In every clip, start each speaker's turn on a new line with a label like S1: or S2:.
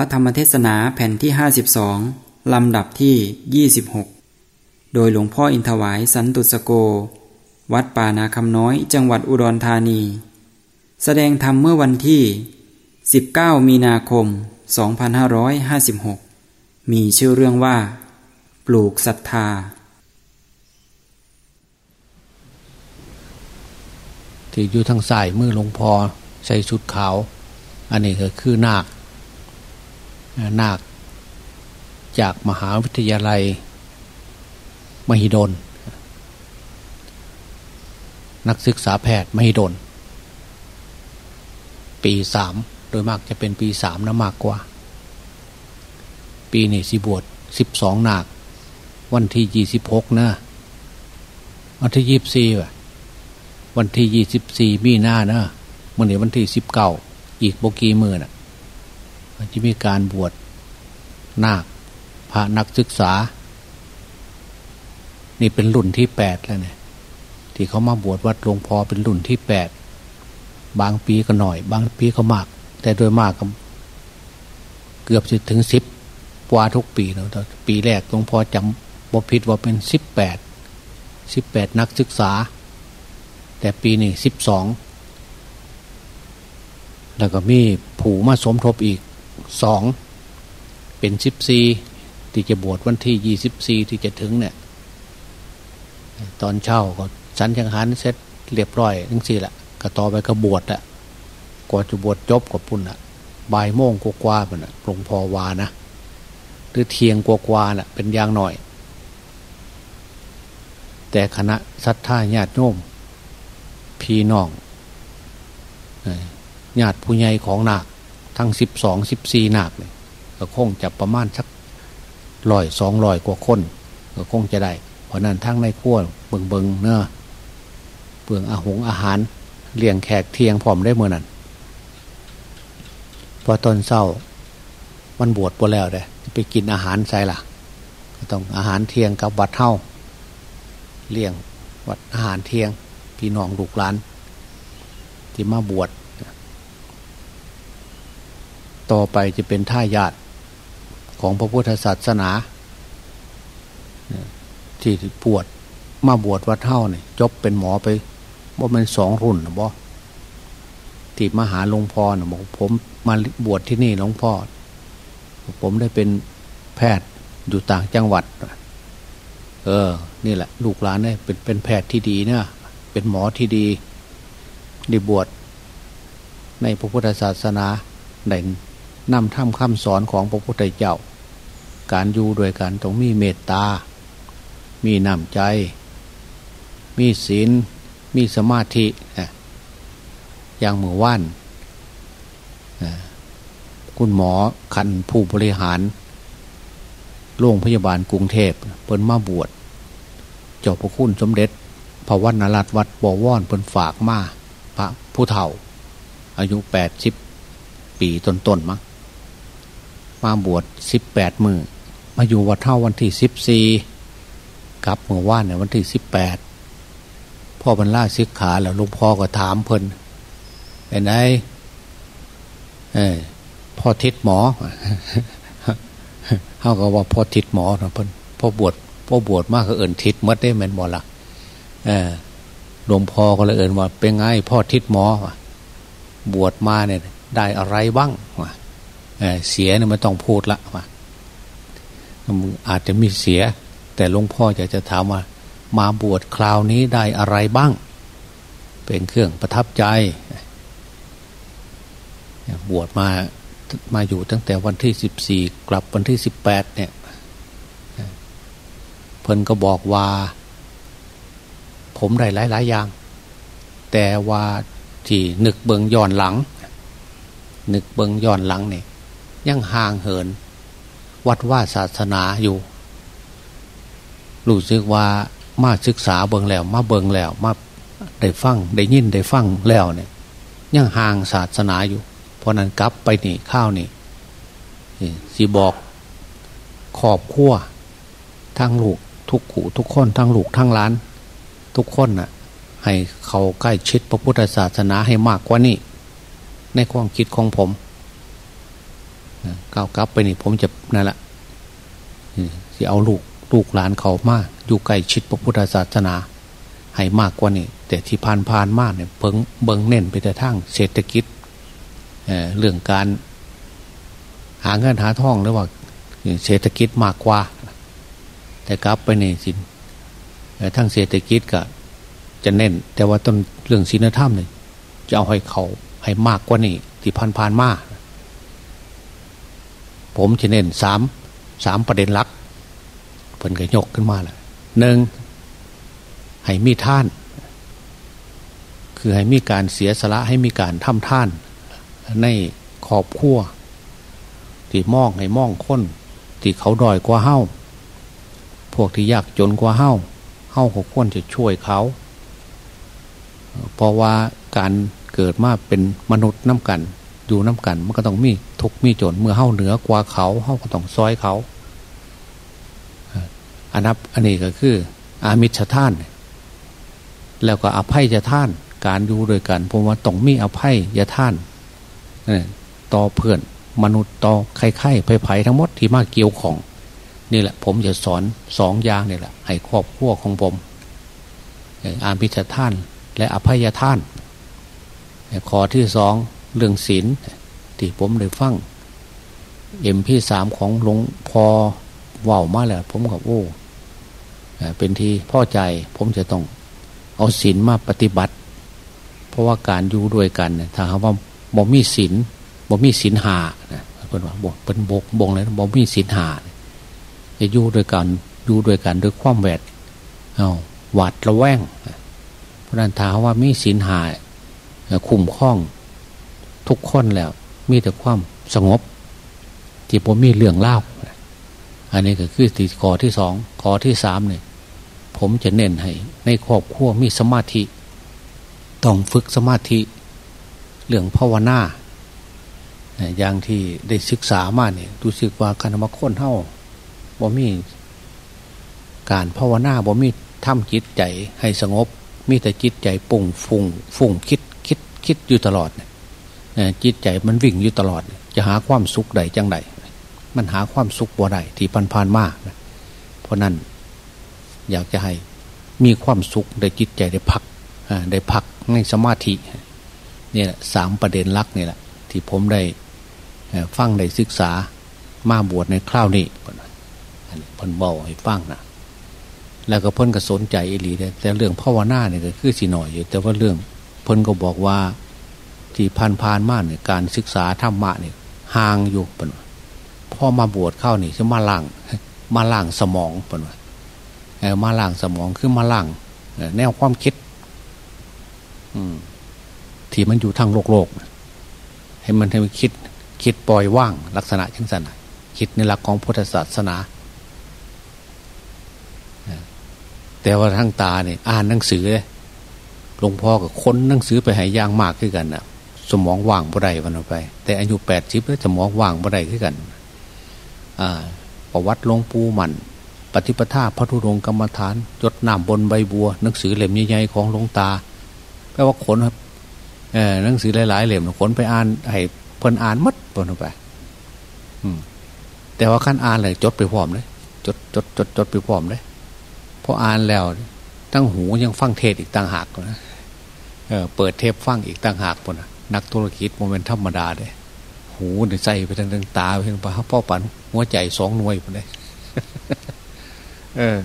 S1: ระธรรมเทศนาแผ่นที่ 52 ลำดับที่ 26 โดยหลวงพ่ออินทวายสันตุสโก วัดป่านาคำน้อยจังหวัดอุดรธานี แสดงธรรมเมื่อวันที่ 19 มีนาคม 2556 มีชื่อเรื่องว่า ปลูกศรัทธา
S2: ที่อยู่ทางซ้ายมือหลวงพ่อใส่ชุดขาว อันนี้ก็คือนาค นาค จากมหาวิทยาลัย มหิดล นักศึกษาแพทย์มหิดล ปีสามโดยมากจะเป็นปีสามนะมากกว่า ปีนี้สิบวชสิบสองนาค วันที่ยี่สิบหกนะวันที่ยี่สิบสี่วันที่ยี่สิบสี่มีหน้านะมื่อนี้วันที่สิบเก้าอีกโบกีมือนะ่ะ จะมีการบวชนาคพระนักศึกษา นี่เป็นรุ่นที่แปดแล้วเนี่ยที่เขามาบวชวัดหลวงพ่อเป็นรุ่นที่แปดบางปีก็หน่อย บางปีก็มาก แต่โดยมากก็เกือบจะถึงสิบกว่าทุกปีแล้วปีแรกหลวงพ่อจำบพิษว่าเป็นสิบแปดสิบแปดนักศึกษา แต่ปีนี้สิบสองแล้วก็มีผูมาสมทบอีก สองเป็นสิบสี่ที่จะบวชวันที่ยี่สิบสี่ที่จะถึงเนี่ย ตอนเช้าก็สันจังหันเสร็จเรียบร้อยทั้งสี่แหละก็ต่อไปก็บวชอะกว่าจะบวชจบกับปุ่นอะบ่ายโมงกว่าๆมันะหลวงพ่อวานะหรือเทียงกว่าๆน่ะ เป็นอย่างหน่อย แต่คณะสัทธาญาติโยมพี่น้องญาติผู้ใหญ่ของนาค ทั้งสิบสองสิบสี่นาคเนี่ยก็คงจะประมาณสักลอยสองลอยกว่าคน ก็คงจะได้ เพราะนั้นทั้งในขั้วเบิงเบิงเนื้อเปลืองอาหงอาหารเลี้ยงแขกเทียงพร้อมได้เมื่อนั้นพอตอนเศร้ามันบวชไปแล้วเด้ไปกินอาหารใส่ละก็ต้องอาหารเทียงกับวัดเท่าเลี้ยงวัดอาหารเทียง พี่น้องลูกหลาน ที่มาบวช ต่อไปจะเป็นท่ายาตของพระพุทธศาสนา ที่ปวดมาบวชวัดเท่าเนี่ยจบเป็นหมอไปว่ามันสองรุ่นนะบอที่มาหาหลวงพ่อนะบอกผมมาบวชที่นี่หลวงพ่อ ผมได้เป็นแพทย์อยู่ต่างจังหวัด เออ นี่แหละ ลูกหลานเนี่ยเป็นเป็นแพทย์ที่ดีเนี่ยเป็นหมอที่ดีได้บวชในพระพุทธศาสนาใน นำทำคำสอนของพระพุทธเจ้า การอยู่โดยการต้องมีเมตตา มีน้ำใจ มีศีล มีสมาธิอย่างมือว่านคุณหมอคันผู้บริหารโรงพยาบาลกรุงเทพเพิ่นมาบวชเจ้าพระคุณสมเด็จพระวัณรัตวัดบวรเพิ่นฝากมาพระผู้เฒ่า อายุแปดสิบปีต้นๆมั้ง มาบวชสิบแปดมือมาอยู่วัดเท่าวันที่สิบสี่กลับเมื่อว่านเนี่ยวันที่สิบแปดพ่อบรรลาศิกขาแล้วลุงพ่อก็ถามเพิ่นเป็นไงเออพ่อทิศหมอเขาก็ว่าพ่อทิศหมอนะเพิ่นพ่อบวชพ่อบวชมากก็เอินทิศมัดได้เหมือนบอละเออหลวงพ่อก็เลยเอินว่าเป็นไงพ่อทิศหมอบวชมาเนี่ยได้อะไรบ้างวะ เสียเนี่ยไม่ต้องพูดละว่าอาจจะมีเสีย แต่หลวงพ่ออยากจะถามว่า มาบวชคราวนี้ได้อะไรบ้าง เป็นเครื่องประทับใจ บวชมามาอยู่ตั้งแต่วันที่สิบสี่กลับวันที่สิบแปดเนี่ยเพิ่นก็บอกว่า ผมได้หลายๆอย่าง แต่ว่าที่นึกเบิงย้อนหลัง นึกเบิงย้อนหลังเนี่ย ยังห่างเหิน วัดว่าศาสนาอยู่รู้สึกว่ามาศึกษาเบิงแล้ว มาเบิงแล้ว มาได้ฟังได้ยินได้ฟังแล้วเนี่ยยังห่างศาสนาอยู่ เพราะนั้นกลับไปนี่ข้าวนี่สิบอกขอบขั้วทั้งลูกทุกขู่ทุกคนทั้งลูกทั้งล้าน ทุกคนน่ะ ให้เขาใกล้ชิดพระพุทธศาสนาให้มากกว่านี้ ในความคิดของผม ก้าวกลับไปนี่ผมจะนั่นแหละที่เอาลูกลูกหลานเขามากอยู่ใกล้ชิดพระพุทธศาสนา ให้มากกว่านี้แต่ที่ผ่านผ่านมากเนี่ยเบิงเบิงเน้นไปแต่ทั้งเศรษฐกิจเเรื่องการ หาเงินหาทองหรือว่าเศรษฐกิจมากกว่า แต่กลับไปในสินทั้งเศรษฐกิจก็จะเน้น แต่ว่าต้นเรื่องศีลธรรมเนี่ยจะเอาให้เขาให้มากกว่านี้ที่ผ่านผ่านมาก ผมจะเน้นสามสามประเด็นหลักเพิ่นก็ยกขึ้นมาแหละหนึ่งให้มีท่าน คือให้มีการเสียสละให้มีการทำท่าน ในขอบขั้วที่มองให้มองค้นที่เขาดอยกว่าเฮ้าพวกที่ยากจนกว่าเฮ้าเฮ้าของคนจะช่วยเขา เพราะว่าการเกิดมาเป็นมนุษย์น้ำกัน อยู่น้ำกัน มันก็ต้องมีทุกมีจนเมื่อเฮ้าเหนือกว่าเขาเฮ้าก็ต้องซอยเขาอันนับอันนี้ก็คือ อามิชท่าน แล้วก็อภัยจะท่าน การอยู่ด้วยกันผมว่าต้องมีอภัยจะท่านต่อเพื่อนมนุษย์ต่อใครๆไผ่ทั้งหมดที่มาเกี่ยวของ นี่แหละ ผมจะสอนสองอย่างนี่แหละให้ครอบครัวของผมอามิชท่าน และอภัยท่านข้อที่สอง เรื่องศีลที่ผมได้ฟังเอ็มพี่สามของหลวงพอว่าวมาแล้วผมกับโอ้เป็นที่พ่อใจผมจะต้องเอาศีลมาปฏิบัติ เพราะว่าการอยู่ด้วยกันถ้าหากว่าบ่มีศีลบ่มีศีลหาเป็นว่าบ่เป็นบกบงเลยบ่มีศีลหาจะอยู่ด้วยกันอยู่ด้วยกันด้วยความแวดเอาหวาดระแวงเพราะนั้นถ้าว่ามีศีลหาคุ้มคล้อง ทุกคนแล้ว มีแต่ความสงบ ที่ผมมีเรื่องเล่าอันนี้ก็คือตีข้อที่สองขอที่สามเนี่ยผมจะเน้นให้ ในครอบครัวมีสมาธิ ต้องฝึกสมาธิ เรื่องภาวนาอย่างที่ได้ศึกษามาเนี่ยดูสึกว่าการมาค้นเท่าบ่มีการภาวนาบ่มีทำจิตใจให้สงบ มีแต่จิตใจปุ่งฟุ้งฟุ้งคิดคิดคิดอยู่ตลอด จิตใจมันวิ่งอยู่ตลอด จะหาความสุขใดจังใดมันหาความสุขบ่ได้ที่พันพานมากเพราะนั้นอยากจะให้มีความสุขได้จิตใจได้พักได้พักในสมาธิเนี่ยสามประเด็นลักนี่แหละ ที่ผมได้ฟังได้ศึกษามาบวชในคราวนี้พ่นเบาให้ฟังนะแล้วก็เพิ่นก็สนใจอิลีแต่เรื่องภาวนาเนี่ยก็คือสิหน่อยอยู่แต่ว่าเรื่องเพิ่นก็บอกว่า ที่ผ่านผ่านมาเนี่ยการศึกษาธรรมะเนี่ยห่างอยู่ปนพ่อมาบวชเข้านี่คือมาล่างมาล่างสมองปนว่ามาล่างสมองคือมาล่างแนวความคิด อืมที่มันอยู่ทางโลกโลกให้มันให้มันคิด คิดปล่อยว่าง ลักษณะชังสันคิดในหลักของพุทธศาสนาแต่ว่าทั้งตาเนี่ยอ่านหนังสือหลวงพ่อกับคนหนังสือไปหายยางมากขึ้นกันนะ สมองว่างบ่ได้วันออกไป แต่อายุแปดสิบแล้วสมองว่างบ่ได้ขึ้นกันประวัติหลวงปู่มัน ปฏิปทาพระธุดงกรรมฐานจดน้ำบนใบบัว หนังสือเล่มใหญ่ๆของหลวงตาแปลว่าขนครับหนังสือหลายๆเล่มขนไปอ่านให้เพิ่นอ่านมัดปนไปอืมแต่ว่าขั้นอ่านเลยจดไปพร้อมเลยจดจดจดจดไปพร้อมเลยพออ่านแล้วตั้งหูยังฟังเทศอีกต่างหากนะเออเปิดเทปฟังอีกต่างหากปนะ นักธุรกิจโมเมนต์ธรรมดาเลยหูใส่ไปทางตาไปทางปากพ่อปันหัวใจสองหน่วยไปเลยเออ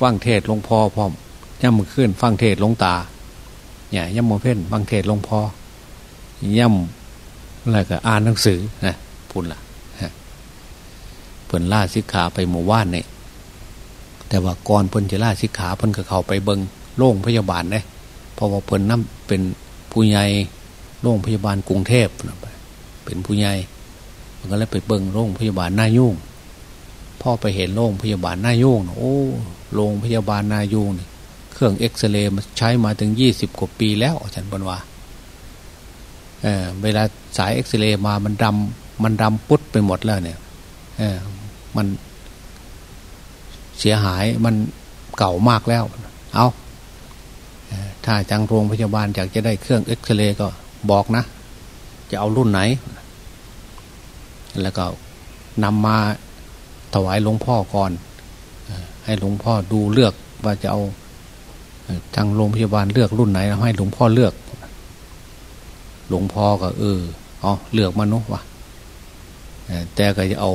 S2: ฟังเทศลงพอพร้อมย่ำมือขึ้น ฟังเทศลงตาเนี่ยย่ำมือเพ่นฟังเทศลงพอย่ำอะไรก็อ่านหนังสือนะพูดละเพิ่นล่าสิกขาไปหมู่ว่านเนี่ยแต่ว่าก่อนเพิ่นจะล่าสิกขาเพิ่นก็เข้าไปเบิงโรงพยาบาลเนี่ยเพราะว่าเพิ่นนั่นเป็น ผู้ใหญ่โรงพยาบาลกรุงเทพเป็นผู้ใหญ่มันก็เลยไปเบิงโรงพยาบาลนายุ่งพ่อไปเห็นโรงพยาบาลนายุ่งโอ้โรงพยาบาลนายุ่งเครื่องเอ็กซเรย์มันใช้มาถึงยี่สิบกว่าปีแล้วอาจารย์บรรวาเออเวลาสายเอ็กซเรย์มามันดำมันดำปุ๊ดไปหมดแล้วเนี่ยเออมันเสียหายมันเก่ามากแล้ว เอา ถ้าจังโรงพยาบาลอยากจะได้เครื่องเอ็กซเรย์ก็บอกนะ จะเอารุ่นไหน แล้วก็นำมาถวายหลวงพ่อก่อน ให้หลวงพ่อดูเลือกว่าจะเอาทางโรงพยาบาลเลือกรุ่นไหนแล้วให้หลวงพ่อเลือก หลวงพ่อก็ เออเอาเลือกมานุวะแต่ก็จะเอา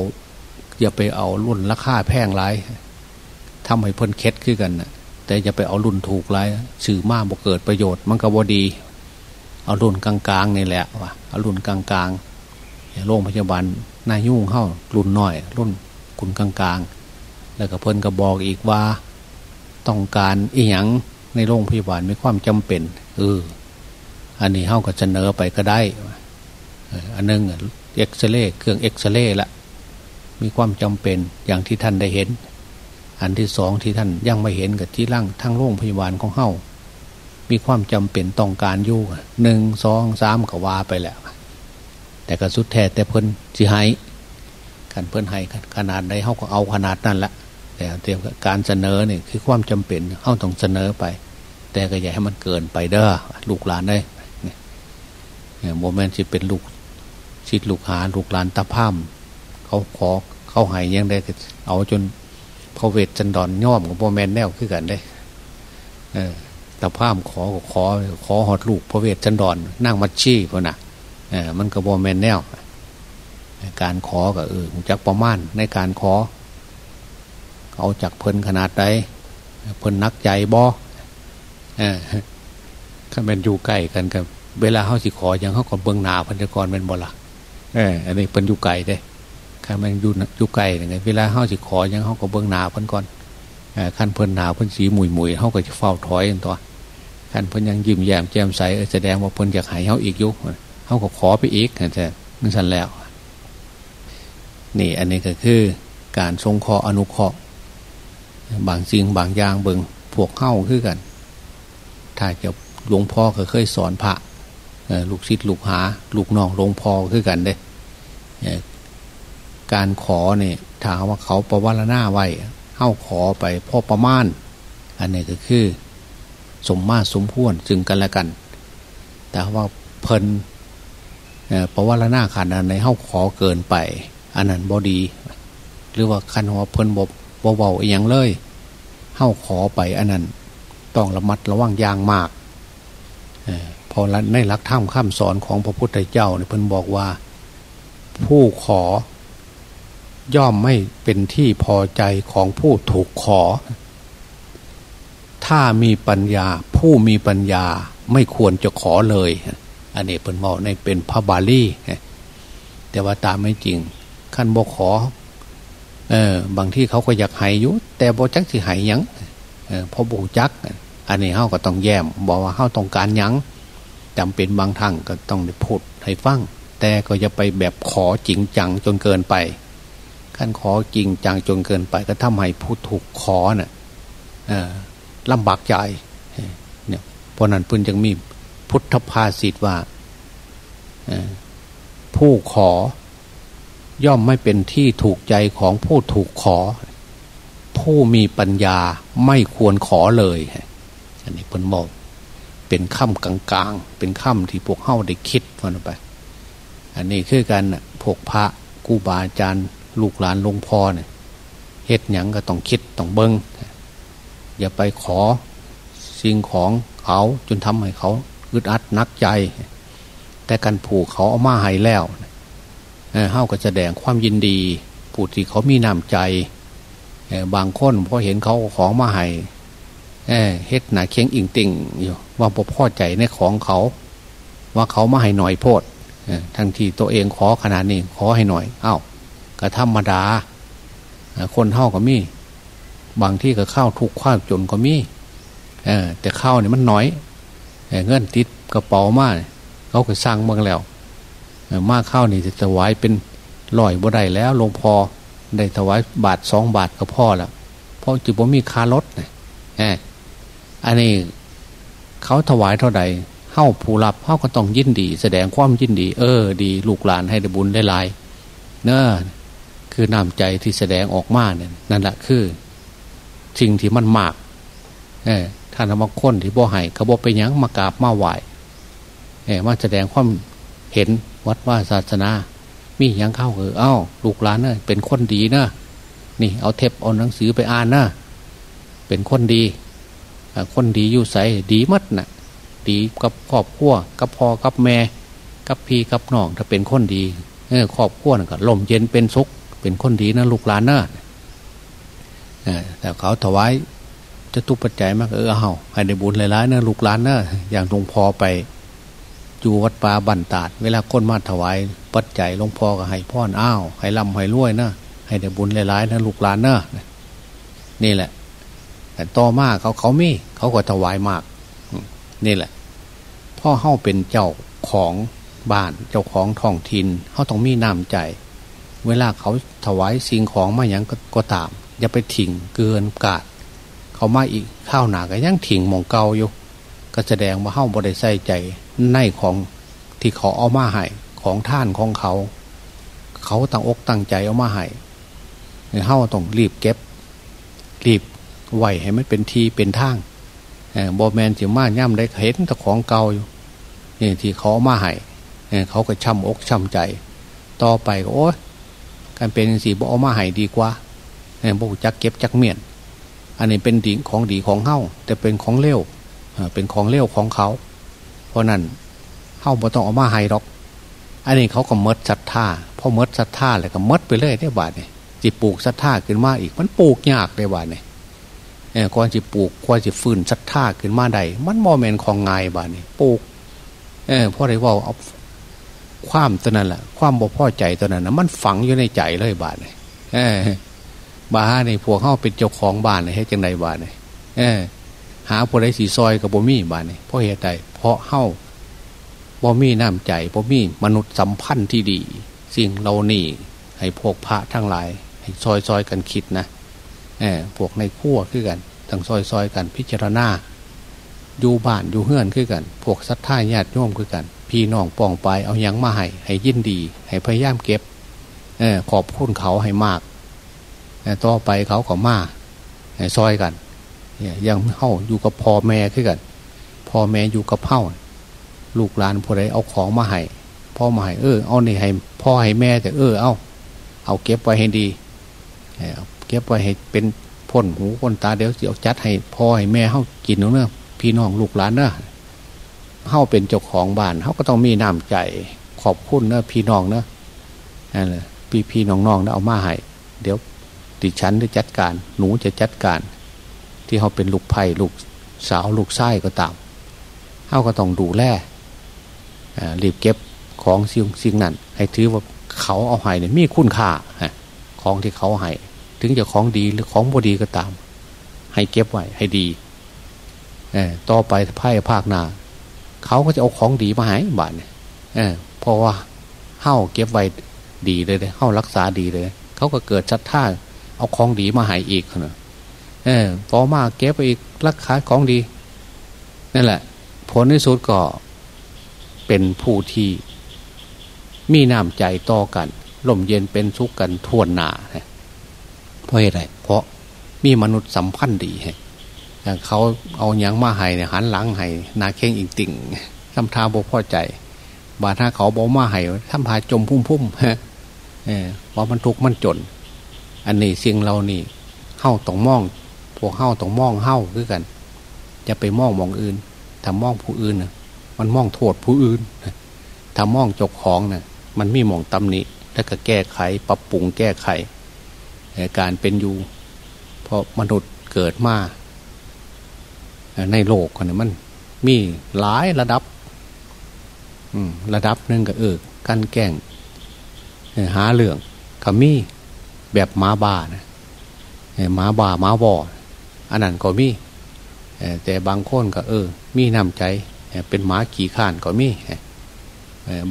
S2: อย่าไปเอารุ่นราคาแพงไรทำให้เพิ่นเคสขึ้นกันนะ แต่อย่าไปเอารุ่นถูกไรสื่อมากบ่เกิดประโยชน์ มันก็บ่ดี เอารุ่นกลางๆนี่แหละวะเอารุ่นกลางๆโรงพยาบาลนายุ่งเข้ารุ่นน้อย รุ่นคุณกลางๆ แล้วก็เพิ่นก็บอกอีกว่า ต้องการอีหยังในโรงพยาบาลมีความจำเป็นเอออันนี้เข้าก็เสนอไปก็ได้อันนึงเอ็กซเรย์เครื่องเอ็กซเรย์ละมีความจำเป็นอย่างที่ท่านได้เห็น อันที่สองที่ท่านยังไม่เห็นกับที่ร่างทั้งโรงพยาบาลของเฮามีความจำเป็นต้องการอยู่หนึ่งสองสามก็ว่าไปแหล้วแต่ก็สุดแท้แต่เพิ่นจีให้กันเพิ่นให้ขนาดใดเฮาก็เอาขนาดนั้นละแต่เตรียมการเสนอเนี่ยคือความจำเป็นเฮาต้องเสนอไป แต่ก็อย่าให้มันเกินไปเด้อลูกหลานได้เนี่ยโมเมนต์ที่เป็นลูกชิดลูกหาลูกหลานตาพามเขาขอเขาหายยังได้เอาจน พระเวทจันดอนย่อมกับโมแมนแนวขึ้นกันได้เออตาพามขอขอ ขอหอดลูกพระเวทจันดอนนั่งมัดชี้พอนะเออมันกับโมแมนแนวการขอก็เออจักประมาณในการขอ เอาจากเพิ่นขนาดใดเพิ่นนักใจบ่เออถ้าเป็นอยู่ใกล้กันกับเวลาเขาสิขออย่างเขาก่อนเบื้องหนาพันธกรเป็นบ่ละเอออันนี้เป็นอยู่ไก่เด้ ข้ามันอยู่อยู่ไก่ยังไงเวลาเขาสิขออย่างเขาก็เบื้องหนาพันก่อนขั้นเพิ่นหนาเพิ่นสีหมุยหมุยเขาก็จะเฝ้าถอยกันตัวขั้นเพิ่นยังยิ้มแย้มแจ่มใสแสดงว่าเพิ่นอยากหายเขาอีกยุเขาก็ขอไปอีกแต่มันสั่นแล้ว นี่อันนี้ก็คือการทรงคออนุเคราะห์บางสิ่งบางอย่างเบิงพวกเข้าคือกัน ถ้าจะหลวงพ่อก็เคยสอนพระลูกศิษย์ลูกหา ลูกน้องหลวงพ่อคือกันเด้ การขอเนี่ยถามว่าเขาประวัติหน้าไว้เข้าขอไปพ่อประมาณ อันนี้ก็คือ สมมาสมพวนจึงกันและกัน แต่ว่าเพลินประวัติหน้าขันอันในเข้าขอเกินไป อันนั้นบอดี หรือว่าคันหัวเพลินบบเบาๆอย่างเลยเข้าขอไปอันนั้นต้องระมัดระวังยางมากพอในหลักธรรมข้ามสอนของพระพุทธเจ้าเนี่ยเพิ่นบอกว่า ผู้ขอ ย่อมไม่เป็นที่พอใจของผู้ถูกขอ ถ้ามีปัญญาผู้มีปัญญาไม่ควรจะขอเลย อันนี้เพิ่นบอในเป็นพระบาลีแต่ว่าตามไม่จริงขั้นบอกขอ เออ บางที่เขาก็อยากหายยุแต่บอจักสิหายยังเออพอบูจัก อันนี้เขาก็ต้องแย้มบอกว่าเขาต้องการยังจำเป็นบางทางก็ต้องได้พูดให้ฟังแต่ก็อย่าไปแบบขอจริงจังจนเกินไป ขั้นขอจริงจังจนเกินไป ก็ทำให้ผู้ถูกขอเนะ่ะลำบากใจเนี่ยเพราะนั้นเพิ่นยังมีพุทธภาษิตว่าผู้ขอย่อมไม่เป็นที่ถูกใจของผู้ถูกขอ ผู้มีปัญญาไม่ควรขอเลยอันนี้เพิ่นบอกเป็นค่ำกลางๆ เป็นค่ำที่พวกเข้าได้คิดมันไป อันนี้คือการพวกพระกูบาอาจารย์ ลูกหลานหลวงพ่อเนี่ยเฮ็ดหยังก็ต้องคิดต้องเบิง้งอย่าไปขอสิ่งของเขาจนทำให้เขาอึดอัดนักใจ แต่การผูกเขาเอามาให้แล้วเฮาก็แสดงความยินดีผู้ที่เขามีน้ำใจบางคนพอเห็นเขาของมาให้เฮ็ดหนาเคียงอิงติ่งอยู่ว่าพ่อใจในของเขา ว่าเขามาให้หน่อยโพดทั้งที่ตัวเองขอขนาดนี้ขอให้หน่อยเอา้า ก็ธรรมดา คนเท่าก็มี บางที่ก็เข้าทุกข้าวจนก็มีแต่ข้าวเนี่ยมันน้อยเงินติดกระเป๋ามากเขาก็สร้างเมืองแล้วมากข้าวนี่จะถวายเป็นลอยบ่ได้แล้วลงพอได้ถวายบาทสองบาทก็พ่อแล้วเพราะจิบว่ามีคารถเนี่ยอันนี้เขาถวายเท่าใดเข้าผู้รับเข้าก็ต้องยินดี แสดงความยินดี เออ ดี ลูกหลานให้ได้บุญได้ลาย เนอะ คือน้ำใจที่แสดงออกมาเนี่ยนั่นแหละคือ สิ่งที่มันมากเออท่านบางคนที่บ่ให้เขาบอกไปยังมากราบมาไหวเออมาแสดงความเห็นวัดว่าศาสนา มียังเข้าเออเอ้าลูกหลานเนอะเป็นคนดีนะนี่ เอาเทปเอาหนังสือไปอ่านนะเป็นคนดีคนดีอยู่ใสดีมัดนะ่ะ ดีกับครอบครัวกับพ่อกับแม่ กับพี่กับน้องถ้าเป็นคนดีเออครอบครัวน่ก็ลมเย็นเป็นสุข เป็นคนดีนะลูกหลานเนอะแต่เขาถวายจะตุปัจจัยมากเออเฮาให้ได้บุญหลายๆเนะลูกหลานเนอะอย่างหลวงพ่อไปอยู่วัดป่าบันตาด เวลาคนมาถวายปัจจัยหลวงพ่อก็ให้พ่อนอ้าวให้ลำให้รวยเนอะให้ได้บุญหลายๆเนะลูกหลานเนอะนี่แหละแต่ต่อมาเขาเขามีเขาก็ถวายมาก นี่แหละ พ่อเฮาเป็นเจ้าของบ้านเจ้าของท้องถิ่นเขาต้องมีน้ำใจ เวลาเขาถวายสิ่งของมาอย่างก็ตาม อย่าไปถิ่งเกินกาดเขามาอีกข้าวหนาก็ยังถิ่งมองเกาอยู่ ก็แสดงว่าเฮ้าบริใส่ใจในของที่เขาเอามาให้ของท่านของเขา เขาตั้งอกตั้งใจเอามาให้เฮ้าต้องรีบเก็บ รีบไหวให้มันเป็นทีเป็นทางบอแมนจิมาย่ำได้เห็นแต่ของเก่าอยู่นี่ที่เขาเอามาให้เขาก็ช่ำอกช่ำใจ ต่อไปก็โอ้ การเป็นสีบเอามาให้ดีกว่าบอกจักเก็บจักเมียน อันนี้เป็นดีของดีของเฮ้าแต่เป็นของเลี้ยวเป็นของเลี้ยวของเขา เพราะนั้นเฮ้าบ่ต้องเอามาให้หรอก อันนี้เขาก็มดศรัทธาพอมดศรัทธาเลยก็มดไปเรื่อยได้บาทเนี่ยจิปลูกศรัทธาขึ้นมาอีก มันปลูกยากได้บาทเนี่ยก่อนจิปลูกก่อนจิฟื้นศรัทธาขึ้นมาใดมันโมเมนต์ของไงบาทเนี่ยปลูกเออพอได้ว่าเอา ความตัวนั้นแหละความบ่พอใจตัวนั้นนะมันฝังอยู่ในใจเลยบาทเนี่ยบ้าในพวกเข้าเป็นเจ้าของบ้านให้จังใดบ้านเนี่ยหาผู้ใดสีซอยกับบ่มีบ้านเนี่ยเพราะเหตุใดเพราะเข้าบ่มีน้ำใจบ่มีมนุษย์สัมพันธ์ที่ดี สิ่งเรานี่ให้พวกพระทั้งหลาย ให้ซอยซอยกันคิดนะเออพวกในขั้วคือกันทั้งซอยซอยกันพิจารณาอยู่บ้านอยู่เฮือนคือกัน พวกศรัทธาญาติโยมคือกัน พี่น้องป้องไปเอายังมาให้ให้ยินดี ให้พยายามเก็บอขอบคุณเขาให้มากต่อไปเขาก็มาซอยกันยังเข้าอยู่กับพ่อแม่ขึ้นกันพ่อแม่อยู่กับเฮ้าลูกหลานผู้ใดเอาของมาให้พ่อมาให้เออเอาในให้พ่อให้แม่แต่เออเอาเอาเก็บไว้ให้ดีเก็บไว้ให้เป็นพ่นหูพ่นตาเดี๋ยวเอาจัดให้พ่อให้แม่เข้ากินเนอะพี่น้องลูกหลานเนอะ เข้าเป็นเจ้าของบ้านเขาก็ต้องมีน้ำใจขอบคุณนะพี่น้องนอะนั่นแหละพี่พี่น้องๆเนะเอามาให้เดี๋ยวดิฉันจะจัดการ หนูจะจัดการ ที่เขาเป็นลูกไผ่ลูกสาวลูกไส้ก็ตามเขาก็ต้องดูแลรีบเก็บของสิ่งสิ่งนั้น ให้ถือว่าเขาเอาให้เนี่ยมีคุณค่าของที่เขาให้ถึงจะของดีหรือของบดีก็ตาม ให้เก็บไว้ให้ดีต่อไปไพ่ภาคหนา เขาก็จะเอาของดีมาให้บาทเนี่ยเพราะว่าเข้าเก็บไว้ดีเลยเข้ารักษาดีเลย เขาก็เกิดชัดท่าเอาของดีมาให้อีกนะเออพอมาเก็บไปอีกรักษาของดีนั่นแหละ ผลที่สุดก็เป็นผู้ที่มีน้ำใจต่อกันลมเย็นเป็นสุขกันทวนหนาเพราะอะไรเพราะมีมนุษย์สัมพันธ์ดี เขาเอาอยัางมาให้เนี่ยหันหลังให้นาเข่งอีกติ่งทำทาบกพอใจ บาถ้าเขาบอกมาให้ทำพาจมพุ่มพุ่มฮะเออว่ามันทุกข์มันจน อันนี้สิ่งเรานี่เข้าต้องมอง พวกเข้าต้องมองเข้าคือกัน จะไปมองมองอื่นถ้ามองผู้อื่นนะมันมองโทษผู้อื่นถ้ามองจกของนะ่ะมันมีมองตำหนิแล้วก็แก้ไข ปรับปรุงแก้ไข การเป็นอยู่ เพราะมนุษย์เกิดมา ในโลกนี่มันมีหลายระดับระดับหนึ่งก็เออกันแก่งหาเรื่องขมีแบบหมาบ้านะหมาบ้าหมาบออันนั้นก็มีแต่บางคนก็เออ มีน้ำใจเป็นหมาขี่ข้านก็มี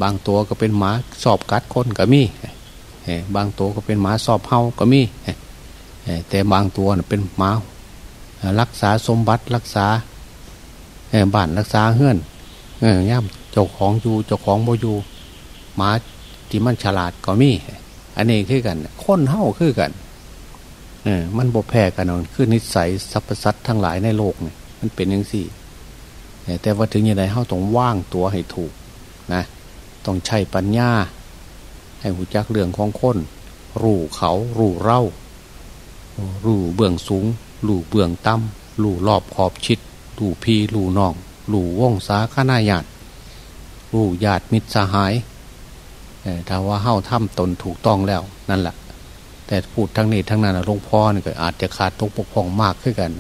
S2: บางตัวก็เป็นหมาสอบกัดคนก็มีบางตัวก็เป็นหมาสอบเฮาก็มีแต่บางตัวเป็นหมา รักษาสมบัติรักษาบ้านรักษาเฮือนย่ำเจ้าของอยู่เจ้าของบ่อยู่หมาที่มันฉลาดก็มี อันนี้คือกันคนเฮ้าคือกันเออมันบกแพ้กันนอนคือนิสัยสรรพสัตว์ทั้งหลายในโลกเนี่ยมันเป็นอย่างสี่แต่ว่าถึงยังไงเฮ้าต้องว่างตัวให้ถูกนะต้องใช้ปัญญา ให้หูจักเรื่องของคน รู้เขา รู้เร่า รูเบื้องสูงรูเบื้องต่ำรู้รอบขอบชิดรูพี่รู้น้องรู้วงสาขานาญาติรู้ญาติมิตรสหายถ้าว่าเฮ้าถ้ำตนถูกต้องแล้วนั่นแหละแต่พูดทั้งนี้ทั้งนั้นหลวงพ่อนี่ก็อาจจะขาดตกปกครองมากขึ้นกัน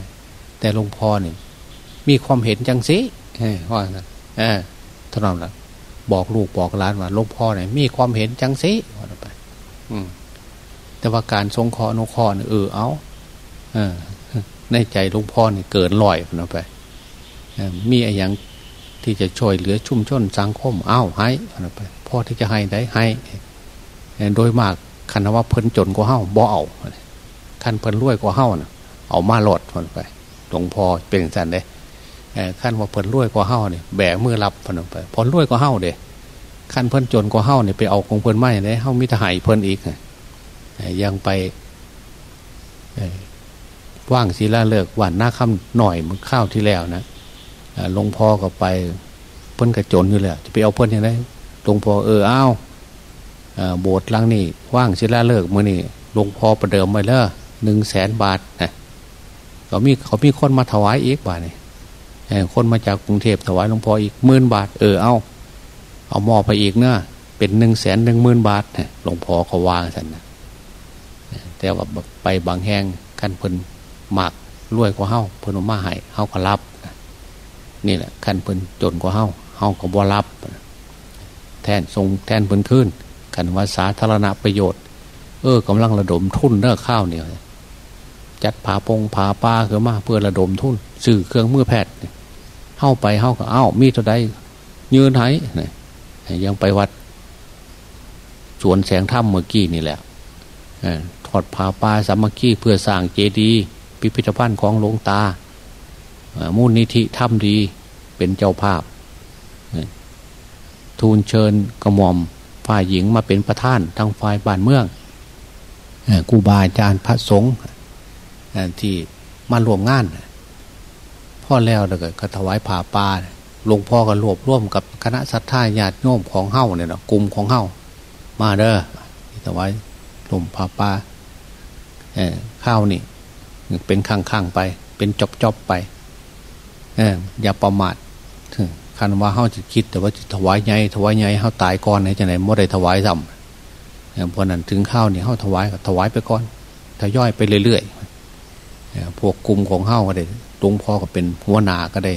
S2: แต่หลวงพ่อนี่มีความเห็นจังสิว่าเออท่านนั้นละบอกลูกบอกหลานว่าหลวงพ่อเนี่ยมีความเห็นจังสิว่าไป อืม แต่ว่าการทรงคอนุคอเออเอาเออในใจหลวงพ่อนี่เกินลอยนไปมีอะไรอย่างที่จะช่วยเหลือชุ่มชนสังคมอ้าวให้ไปพ่อที่จะให้ได้ให้โดยมากคันว่าเพิ่นจนกว่าเฮ้าบ่เอาคันเพิ่นรวยกว่าเฮ้านะเอามาหลดนไปหลวงพ่อเป็นสันเด้ขั้นว่าเพิ่นรวยกว่าเฮ้าเนี่ยแบกมือรับพนไปพอรวยกว่าเฮ้าเด้ขั้นเพิ่นจนกว่าเฮ้าเนี่ยไปเอาของเพิ่นไม่ได้เฮ้ามิถหายเพิ่นอีก ยังไปว่างศีลาเลิกวันหน้าค่ำหน่อยมันข้าวที่แล้วนะหลวงพ่อก็ไปเพิ่นกระจนอยู่แล้วจะไปเอาเพิ่นยังไงหลวงพ่อเอออ้าวโบสถ์ลังนี่ว่างศิลาเลิกมื่อนี่หลวงพ่อประเดิมไปแล้วหนึ่งแสนบาทนะเขามีเขามีคนมาถวายอีกบาทนี่คนมาจากกรุงเทพถวายหลวงพ่ออีกหมื่นบาท เออเอาเอามอไปอีกเนาะเป็นหนึ่งแสนหนึ่งหมื่นบาทหลวงพ่อเขาวางสันนะ แต่ว่าไปบางแห่งขั้นเพิ่นหมักรวยกว่าเฮาเพิ่นมาให้เฮาก็รับนี่แหละขั้นเพิ่นจนกว่าเฮาเฮาก็บ่รับ แทนทรงแทนเพิ่นขึ้นกันว่าสาธารณประโยชน์ เออกำลังระดมทุนเนื้อข้าวเนี่ยจัดผาปงผาปลาคือมาเพื่อระดมทุนสื่อเครื่องมือแพทย์เข้าไปเข้ากับเอ้ามีเท่าใดยืนไหยังไปวัดสวนแสงถ้ำเมื่อกี้นี่แหละ อดผาปลาสามัคคีเพื่อสร้างเจดีย์พิพิธภัณฑ์ของหลวงตามูลนิธิถ้ำดีเป็นเจ้าภาพ ทูลเชิญกระหม่อมฝ่ายหญิงมาเป็นประธานทางฝ่ายบ้านเมืองกูบาอาจารย์พระสงฆ์ที่มารวมงานพ่อแล้วแล้วก็ถวายผ่าป่าหลวงพ่อก็รวบร่วมกับคณะสัตยาญาติโยมของเฮ้าเนี่ยนะกลุ่มของเฮ้ามาเด้อถวายหลวงผ่าป่า ข้าวนี่ เป็นข้างๆไป เป็นจบๆไปอย่าประมาทคันว่าเฮาจะคิด แต่ว่าจะถวายใหญ่ถวายใหญ่เฮาตายก่อนไหนจะไหนไม่ได้ถวายซ้ำเพราะนั้นถึงข้าวนี่เฮาถวายก็ถวายไปก่อนทย่อยไปเรื่อยๆพวกกลุ่มของเฮาก็ได้หลวงพ่อก็เป็นหัวหน้าก็ได้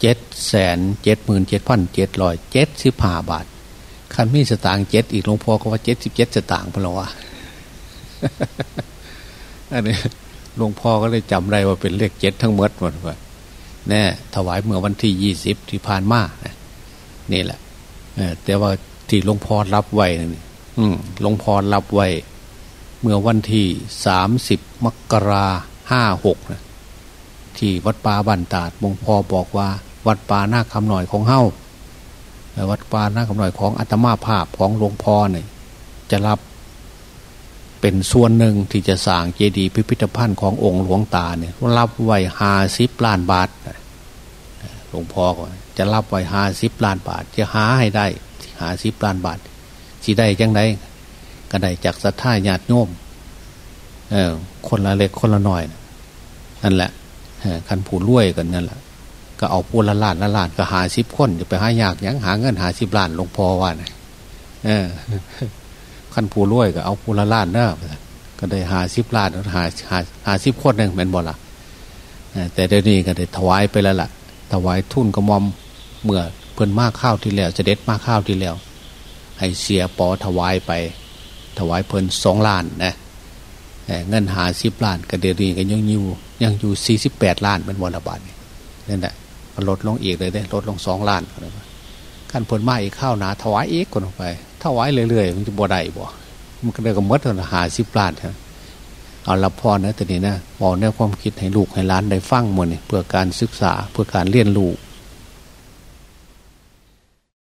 S2: เจ็ดแสนเจ็ดหมื่นเจ็ดพันเจ็ดร้อยเจ็ดสิบห้าบาทคันมีสตางค์เจ็ดอีกหลวงพ่อก็ว่าเจ็ดสิบเจ็ดสตางค์พลวะ อันนี้หลวงพ่อก็เลยจำได้ว่าเป็นเลขเจ็ดทั้งหมดหมดว่าแน่ถวายเมื่อวันที่ยี่สิบที่ผ่านมานี่แหละแต่ว่าที่หลวงพ่อรับไว้นี่หลวงพ่อรับไว้ เมื่อวันที่สามสิบมกราห้าหกที่วัดป่าบันตาดหลวงพ่อบอกว่า วัดป่าหน้าคำหน่อยของเฮ้าวัดป่าหน้าคำหน่อยของอัตมาภาพของหลวงพ่อเนี่ยจะรับ เป็นส่วนหนึ่งที่จะสร้างเจดีย์พิพิธภัณฑ์ขององค์หลวงตาเนี่ยรับไว้ห้าสิบล้านบาทหลวงพ่อก็จะรับไว้ห้าสิบล้านบาท จะหาให้ได้หาสิบล้านบาทสิได้จังไดก็ได้จากศรัทธาญาติโยมเออคนละเล็กคนละหน่อยนั่นแหละคันผูรวยกันนั่นแหละก็เอาพูละล้านละล้านก็หาสิบคนจะไปหายากยังหาเงินหาสิบล้านหลวงพ่อว่านะเออ ขั้นผู้รวยก็เอาผู้ละล้านเนอะก็ได้หาสิบล้านหาหาหาสิบคนหนึ่งเป็นบ่ละแต่เดี๋ยวนี้ก็ได้ถวายไปแล้วล่ะ ถวายทุนกระมอมเมื่อเพิ่นมากข้าวที่แล้วจะเด็ดมากข้าวที่แล้ว ให้เสียปอถวายไป ถวายเพิ่นสองล้านนะเงินหาสิบล้านก็เดี๋ยวนี้ก็ยังอยู่ยังอยู่สี่สิบแปดล้านเป็นบอลบาทนี่นแหละลดลงอีกเลยได้ลดลงสองล้านขั้นผลมาอีกข้าวหนาถวายอีกคนออกไป ถวายเรื่อยๆมันจะบ่ได้บ่มันก็เลยก็มดหาสิบล้านครับเอาละพ่อนะแต่นี้นะบอกแนวความคิดให้ลูกให้ล้านได้ฟังหมดเนี่ยเพื่อการศึกษาเพื่อการเรียนรู้